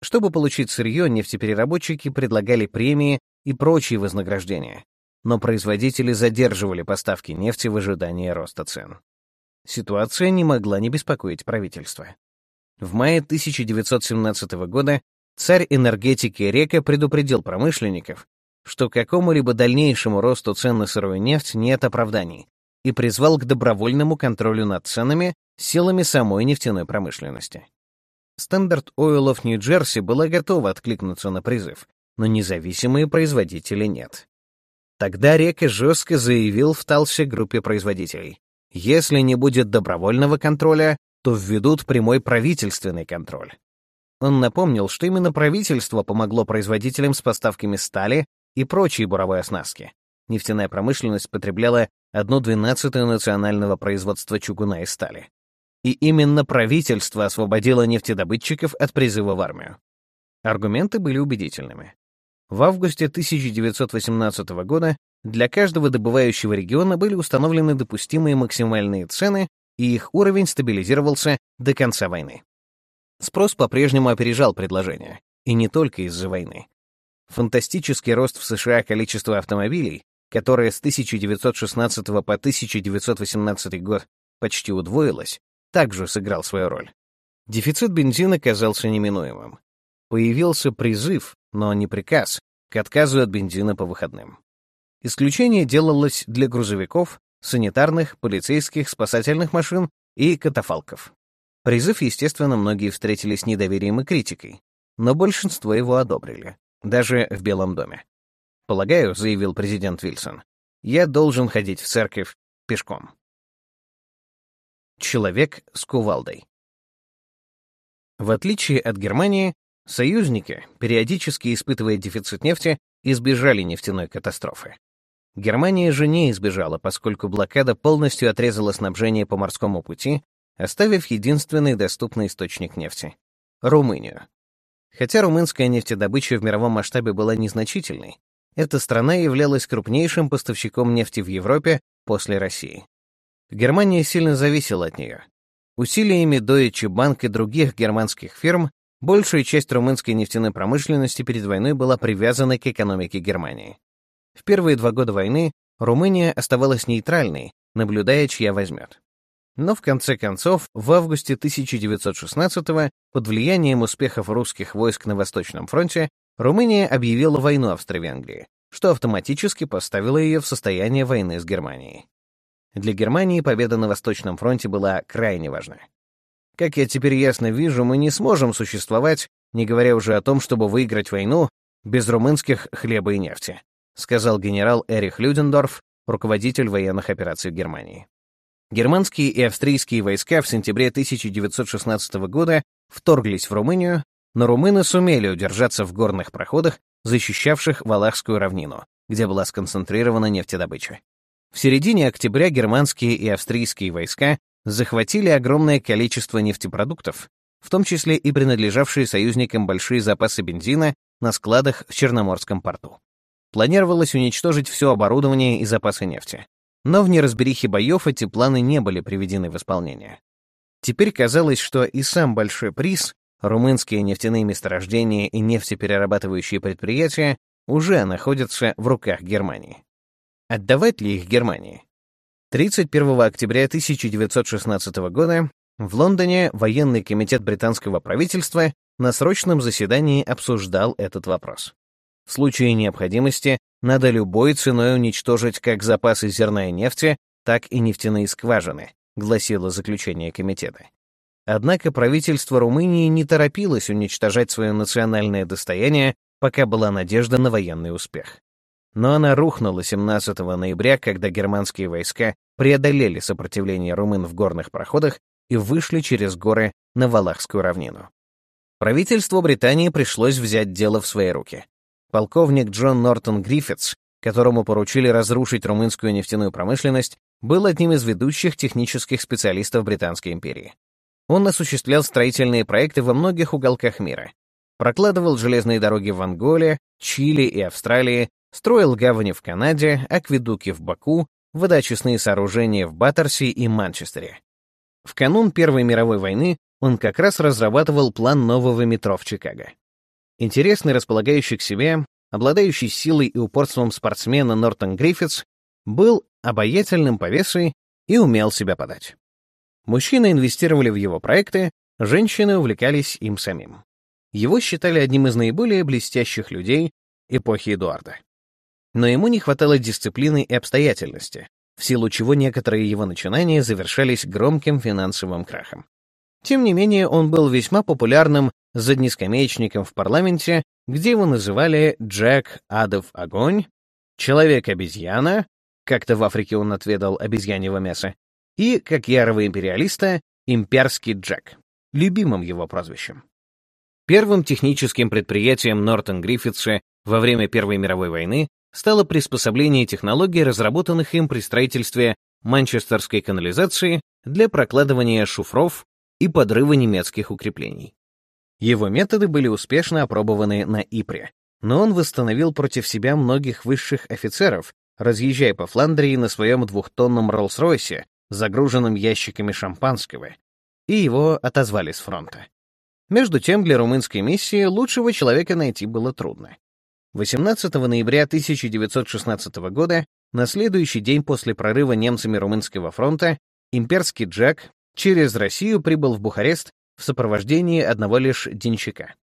Чтобы получить сырье, нефтепереработчики предлагали премии и прочие вознаграждения, но производители задерживали поставки нефти в ожидании роста цен. Ситуация не могла не беспокоить правительство. В мае 1917 года царь энергетики Река предупредил промышленников, что какому-либо дальнейшему росту цен на сырую нефть нет оправданий, и призвал к добровольному контролю над ценами силами самой нефтяной промышленности. Of New Jersey была готова откликнуться на призыв, но независимые производители нет. Тогда Река жестко заявил в Талсе группе производителей, если не будет добровольного контроля, то введут прямой правительственный контроль. Он напомнил, что именно правительство помогло производителям с поставками стали и прочей буровой оснастки. Нефтяная промышленность потребляла одну двенадцатую национального производства чугуна и стали. И именно правительство освободило нефтедобытчиков от призыва в армию. Аргументы были убедительными. В августе 1918 года для каждого добывающего региона были установлены допустимые максимальные цены, и их уровень стабилизировался до конца войны. Спрос по-прежнему опережал предложение, и не только из-за войны. Фантастический рост в США количества автомобилей, которое с 1916 по 1918 год почти удвоилось, также сыграл свою роль. Дефицит бензина казался неминуемым. Появился призыв, но не приказ, к отказу от бензина по выходным. Исключение делалось для грузовиков, санитарных, полицейских, спасательных машин и катафалков. Призыв, естественно, многие встретили с недоверием и критикой, но большинство его одобрили, даже в Белом доме. «Полагаю», — заявил президент Вильсон, — «я должен ходить в церковь пешком». Человек с кувалдой. В отличие от Германии, союзники, периодически испытывая дефицит нефти, избежали нефтяной катастрофы. Германия же не избежала, поскольку блокада полностью отрезала снабжение по морскому пути, оставив единственный доступный источник нефти — Румынию. Хотя румынская нефтедобыча в мировом масштабе была незначительной, эта страна являлась крупнейшим поставщиком нефти в Европе после России. Германия сильно зависела от нее. Усилиями Deutsche Bank и других германских фирм большая часть румынской нефтяной промышленности перед войной была привязана к экономике Германии. В первые два года войны Румыния оставалась нейтральной, наблюдая, чья возьмет. Но в конце концов, в августе 1916-го, под влиянием успехов русских войск на Восточном фронте, Румыния объявила войну Австро-Венгрии, что автоматически поставило ее в состояние войны с Германией. Для Германии победа на Восточном фронте была крайне важна. Как я теперь ясно вижу, мы не сможем существовать, не говоря уже о том, чтобы выиграть войну, без румынских хлеба и нефти, сказал генерал Эрих Людендорф, руководитель военных операций в Германии. Германские и австрийские войска в сентябре 1916 года вторглись в Румынию, но румыны сумели удержаться в горных проходах, защищавших Валахскую равнину, где была сконцентрирована нефтедобыча. В середине октября германские и австрийские войска захватили огромное количество нефтепродуктов, в том числе и принадлежавшие союзникам большие запасы бензина на складах в Черноморском порту. Планировалось уничтожить все оборудование и запасы нефти. Но в неразберихе боев эти планы не были приведены в исполнение. Теперь казалось, что и сам большой приз, румынские нефтяные месторождения и нефтеперерабатывающие предприятия, уже находятся в руках Германии. Отдавать ли их Германии? 31 октября 1916 года в Лондоне военный комитет британского правительства на срочном заседании обсуждал этот вопрос. В случае необходимости надо любой ценой уничтожить как запасы зерна и нефти, так и нефтяные скважины, гласило заключение комитета. Однако правительство Румынии не торопилось уничтожать свое национальное достояние, пока была надежда на военный успех. Но она рухнула 17 ноября, когда германские войска преодолели сопротивление румын в горных проходах и вышли через горы на Валахскую равнину. Правительству Британии пришлось взять дело в свои руки. Полковник Джон Нортон Гриффитс, которому поручили разрушить румынскую нефтяную промышленность, был одним из ведущих технических специалистов Британской империи. Он осуществлял строительные проекты во многих уголках мира. Прокладывал железные дороги в Анголе, Чили и Австралии, строил гавани в Канаде, акведуки в Баку, водоочистные сооружения в Баттерсе и Манчестере. В канун Первой мировой войны он как раз разрабатывал план нового метро в Чикаго. Интересный, располагающий к себе, обладающий силой и упорством спортсмена Нортон Гриффитс, был обаятельным по весу и умел себя подать. Мужчины инвестировали в его проекты, женщины увлекались им самим. Его считали одним из наиболее блестящих людей эпохи Эдуарда. Но ему не хватало дисциплины и обстоятельности, в силу чего некоторые его начинания завершались громким финансовым крахом. Тем не менее, он был весьма популярным заднескамеечником в парламенте, где его называли Джек Адов Огонь, Человек-обезьяна, как-то в Африке он отведал обезьяньего мяса, и, как ярого империалиста, Имперский Джек, любимым его прозвищем. Первым техническим предприятием Нортон Гриффитса во время Первой мировой войны стало приспособление технологий, разработанных им при строительстве Манчестерской канализации для прокладывания шуфров и подрыва немецких укреплений. Его методы были успешно опробованы на Ипре, но он восстановил против себя многих высших офицеров, разъезжая по Фландрии на своем двухтонном Роллс-Ройсе, загруженном ящиками шампанского, и его отозвали с фронта. Между тем, для румынской миссии лучшего человека найти было трудно. 18 ноября 1916 года, на следующий день после прорыва немцами Румынского фронта, имперский Джек через Россию прибыл в Бухарест в сопровождении одного лишь денщика.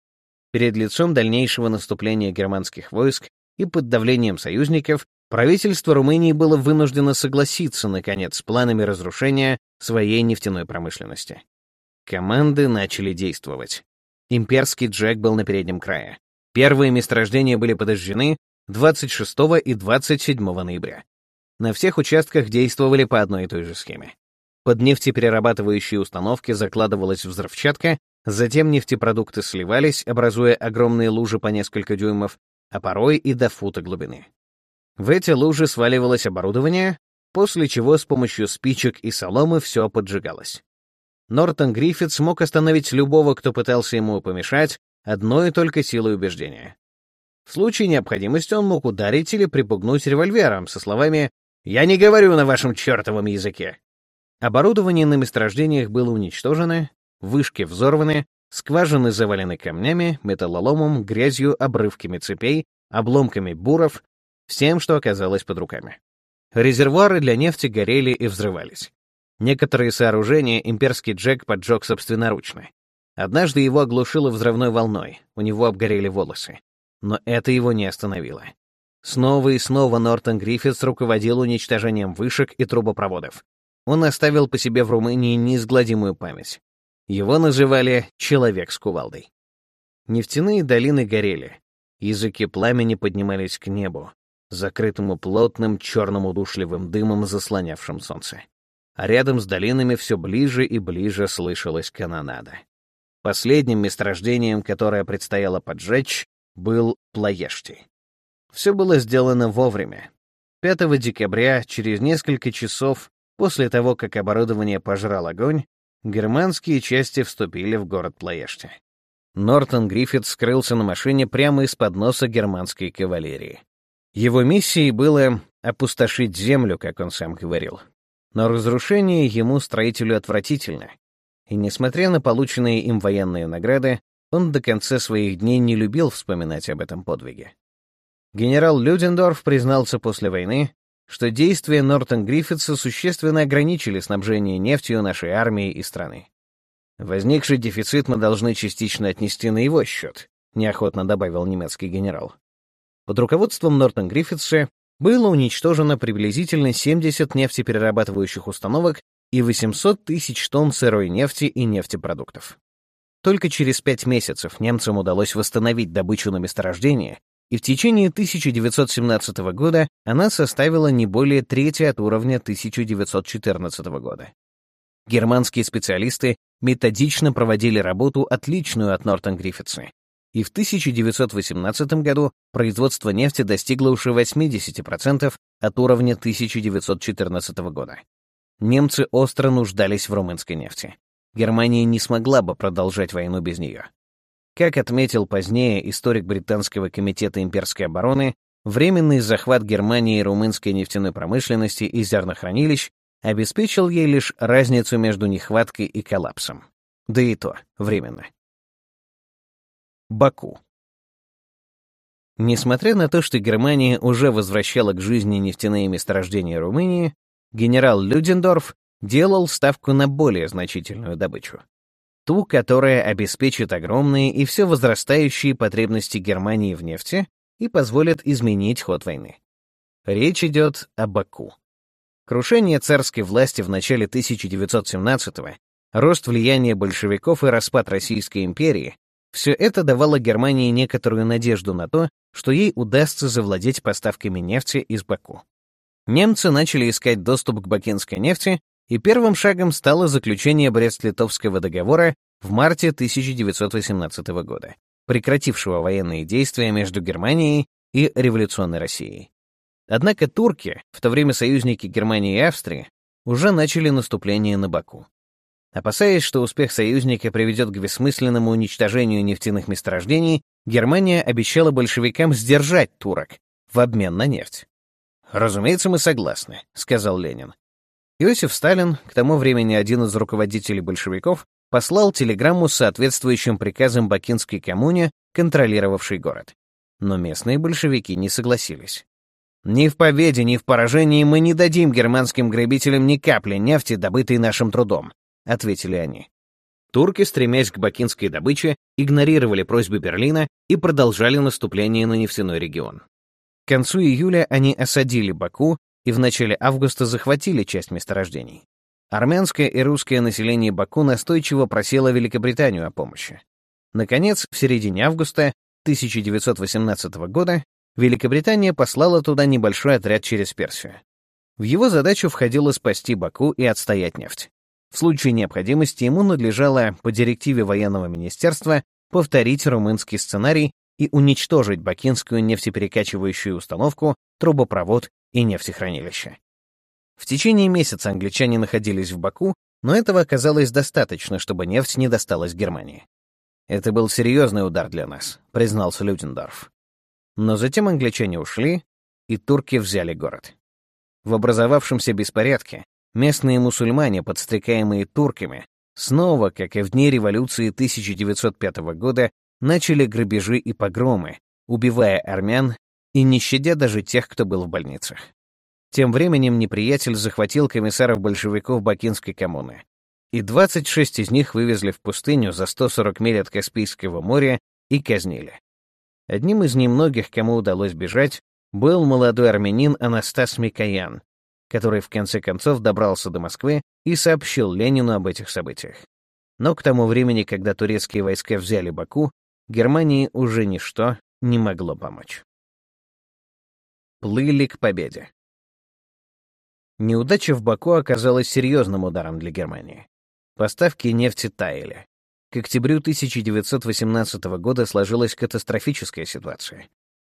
Перед лицом дальнейшего наступления германских войск и под давлением союзников правительство Румынии было вынуждено согласиться, наконец, с планами разрушения своей нефтяной промышленности. Команды начали действовать. Имперский Джек был на переднем крае. Первые месторождения были подожжены 26 и 27 ноября. На всех участках действовали по одной и той же схеме. Под нефтеперерабатывающие установки закладывалась взрывчатка, затем нефтепродукты сливались, образуя огромные лужи по несколько дюймов, а порой и до фута глубины. В эти лужи сваливалось оборудование, после чего с помощью спичек и соломы все поджигалось. Нортон Гриффит смог остановить любого, кто пытался ему помешать, одной только силой убеждения. В случае необходимости он мог ударить или припугнуть револьвером со словами «Я не говорю на вашем чертовом языке». Оборудование на месторождениях было уничтожено, вышки взорваны, скважины завалены камнями, металлоломом, грязью, обрывками цепей, обломками буров. всем, что оказалось под руками. Резервуары для нефти горели и взрывались. Некоторые сооружения имперский Джек поджег собственноручно. Однажды его оглушило взрывной волной, у него обгорели волосы. Но это его не остановило. Снова и снова Нортон Гриффитс руководил уничтожением вышек и трубопроводов. Он оставил по себе в Румынии неизгладимую память. Его называли «человек с кувалдой». Нефтяные долины горели. Языки пламени поднимались к небу, закрытому плотным черным удушливым дымом, заслонявшим солнце. А рядом с долинами все ближе и ближе слышалась канонада. Последним месторождением, которое предстояло поджечь, был Плоешти. Все было сделано вовремя. 5 декабря, через несколько часов после того, как оборудование пожрал огонь, германские части вступили в город Плоешти. Нортон Гриффит скрылся на машине прямо из-под носа германской кавалерии. Его миссией было опустошить землю, как он сам говорил. Но разрушение ему, строителю, отвратительно. И несмотря на полученные им военные награды, он до конца своих дней не любил вспоминать об этом подвиге. Генерал Людендорф признался после войны, что действия Нортон Гриффитса существенно ограничили снабжение нефтью нашей армии и страны. Возникший дефицит мы должны частично отнести на его счет, неохотно добавил немецкий генерал. Под руководством Нортон Гриффитса было уничтожено приблизительно 70 нефтеперерабатывающих установок и 800 тысяч тонн сырой нефти и нефтепродуктов. Только через пять месяцев немцам удалось восстановить добычу на месторождении и в течение 1917 года она составила не более трети от уровня 1914 года. Германские специалисты методично проводили работу, отличную от Нортон Гриффитса, и в 1918 году производство нефти достигло уже 80% от уровня 1914 года. Немцы остро нуждались в румынской нефти. Германия не смогла бы продолжать войну без нее. Как отметил позднее историк Британского комитета имперской обороны, временный захват Германии румынской нефтяной промышленности и зернохранилищ обеспечил ей лишь разницу между нехваткой и коллапсом. Да и то временно. Баку. Несмотря на то, что Германия уже возвращала к жизни нефтяные месторождения Румынии, генерал Людендорф делал ставку на более значительную добычу ту, которая обеспечит огромные и все возрастающие потребности Германии в нефти и позволит изменить ход войны. Речь идет о Баку. Крушение царской власти в начале 1917-го, рост влияния большевиков и распад Российской империи — все это давало Германии некоторую надежду на то, что ей удастся завладеть поставками нефти из Баку. Немцы начали искать доступ к бакинской нефти и первым шагом стало заключение Брест-Литовского договора в марте 1918 года, прекратившего военные действия между Германией и революционной Россией. Однако турки, в то время союзники Германии и Австрии, уже начали наступление на Баку. Опасаясь, что успех союзника приведет к бессмысленному уничтожению нефтяных месторождений, Германия обещала большевикам сдержать турок в обмен на нефть. «Разумеется, мы согласны», — сказал Ленин. Иосиф Сталин, к тому времени один из руководителей большевиков, послал телеграмму с соответствующим приказом Бакинской коммуне, контролировавшей город. Но местные большевики не согласились. «Ни в победе, ни в поражении мы не дадим германским грабителям ни капли нефти, добытой нашим трудом», — ответили они. Турки, стремясь к бакинской добыче, игнорировали просьбы Берлина и продолжали наступление на нефтяной регион. К концу июля они осадили Баку и в начале августа захватили часть месторождений. Армянское и русское население Баку настойчиво просило Великобританию о помощи. Наконец, в середине августа 1918 года Великобритания послала туда небольшой отряд через Персию. В его задачу входило спасти Баку и отстоять нефть. В случае необходимости ему надлежало по директиве военного министерства повторить румынский сценарий и уничтожить бакинскую нефтеперекачивающую установку, трубопровод и нефтехранилища. В течение месяца англичане находились в Баку, но этого оказалось достаточно, чтобы нефть не досталась Германии. «Это был серьезный удар для нас», — признался Людендорф. Но затем англичане ушли, и турки взяли город. В образовавшемся беспорядке местные мусульмане, подстрекаемые турками, снова, как и в дни революции 1905 года, начали грабежи и погромы, убивая армян и не щадя даже тех, кто был в больницах. Тем временем неприятель захватил комиссаров большевиков Бакинской коммуны, и 26 из них вывезли в пустыню за 140 миль от Каспийского моря и казнили. Одним из немногих, кому удалось бежать, был молодой армянин Анастас Микоян, который в конце концов добрался до Москвы и сообщил Ленину об этих событиях. Но к тому времени, когда турецкие войска взяли Баку, Германии уже ничто не могло помочь. Плыли к победе. Неудача в Баку оказалась серьезным ударом для Германии. Поставки нефти таяли. К октябрю 1918 года сложилась катастрофическая ситуация.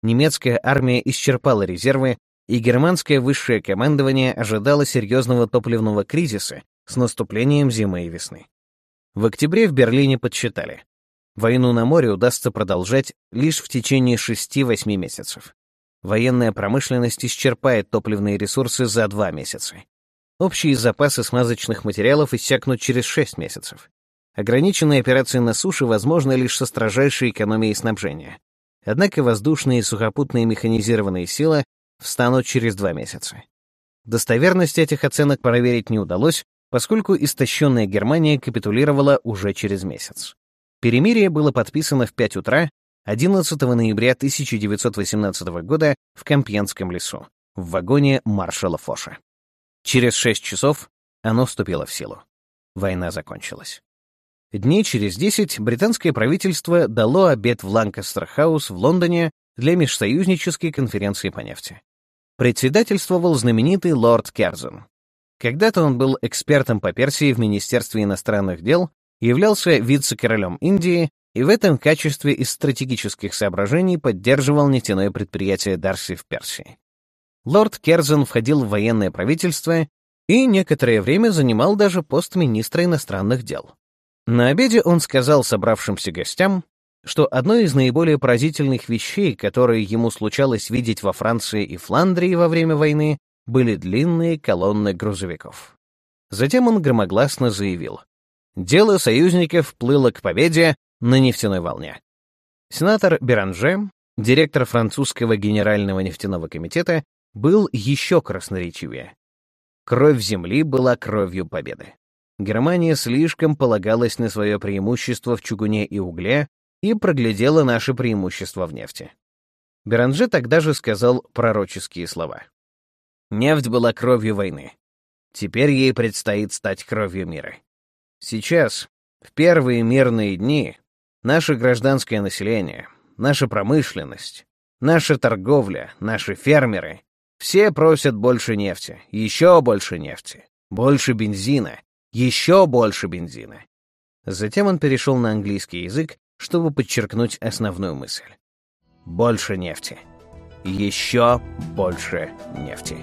Немецкая армия исчерпала резервы, и германское высшее командование ожидало серьезного топливного кризиса с наступлением зимы и весны. В октябре в Берлине подсчитали. Войну на море удастся продолжать лишь в течение 6-8 месяцев. Военная промышленность исчерпает топливные ресурсы за два месяца. Общие запасы смазочных материалов иссякнут через 6 месяцев. Ограниченные операции на суше возможны лишь со строжайшей экономией снабжения. Однако воздушные и сухопутные механизированные силы встанут через два месяца. Достоверность этих оценок проверить не удалось, поскольку истощенная Германия капитулировала уже через месяц. Перемирие было подписано в 5 утра 11 ноября 1918 года в Компьенском лесу, в вагоне маршала Фоша. Через шесть часов оно вступило в силу. Война закончилась. Дней через десять британское правительство дало обед в Ланкастер-хаус в Лондоне для межсоюзнической конференции по нефти. Председательствовал знаменитый лорд Керзен. Когда-то он был экспертом по Персии в Министерстве иностранных дел, являлся вице-королем Индии и в этом качестве из стратегических соображений поддерживал нефтяное предприятие Дарси в Персии. Лорд Керзен входил в военное правительство и некоторое время занимал даже пост министра иностранных дел. На обеде он сказал собравшимся гостям, что одной из наиболее поразительных вещей, которые ему случалось видеть во Франции и Фландрии во время войны, были длинные колонны грузовиков. Затем он громогласно заявил, «Дело союзников плыло к победе, на нефтяной волне. Сенатор Беранже, директор французского генерального нефтяного комитета, был еще красноречивее. Кровь земли была кровью победы. Германия слишком полагалась на свое преимущество в чугуне и угле и проглядела наше преимущество в нефти. Беранже тогда же сказал пророческие слова. Нефть была кровью войны. Теперь ей предстоит стать кровью мира. Сейчас, в первые мирные дни, Наше гражданское население, наша промышленность, наша торговля, наши фермеры — все просят больше нефти, еще больше нефти, больше бензина, еще больше бензина. Затем он перешел на английский язык, чтобы подчеркнуть основную мысль. Больше нефти. Еще больше нефти.